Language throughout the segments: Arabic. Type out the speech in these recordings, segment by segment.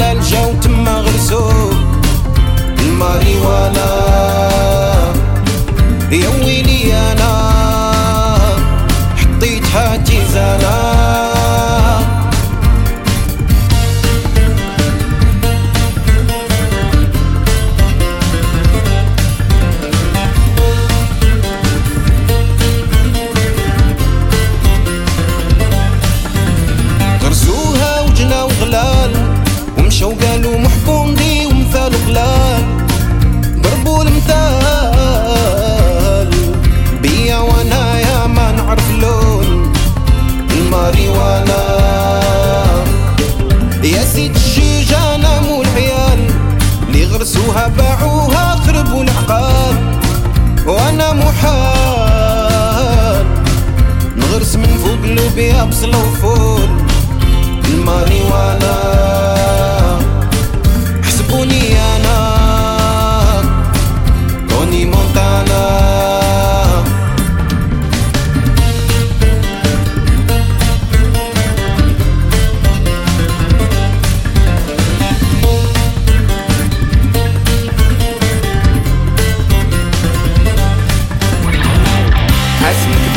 Indiana Jones مالو محكوم دي ومثال غلال ضربوا المثال. بيا وأنا يا ما نعرف لون. الماريوانا يا سيد الشيجانة ناموا العيال. اللي غرسوها باعوها خربوا العقال. وأنا محال نغرس من فوق لوبيا ابصل وفول الماريوانا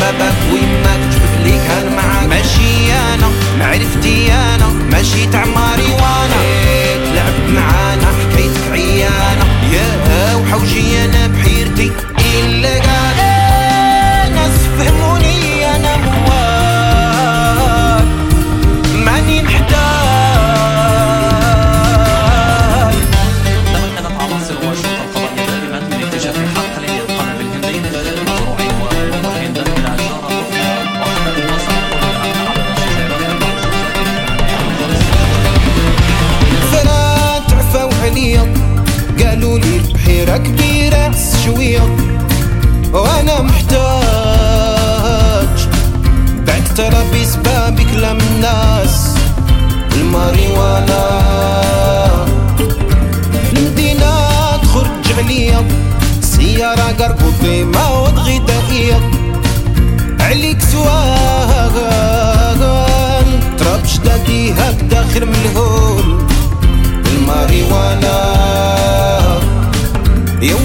بابك ويماك جبت لي كان معاك. ماشي أنا معرفتي أنا. ماشي تاع كبيرة شوية وأنا محتاج. بعد ترى بسباب كلام الناس الماريوانا. المدينة تخرج عليا سيارة قرقوطي مواد غذائية. عليك سواغان تراب شدادي هكذا خير من الهو Eu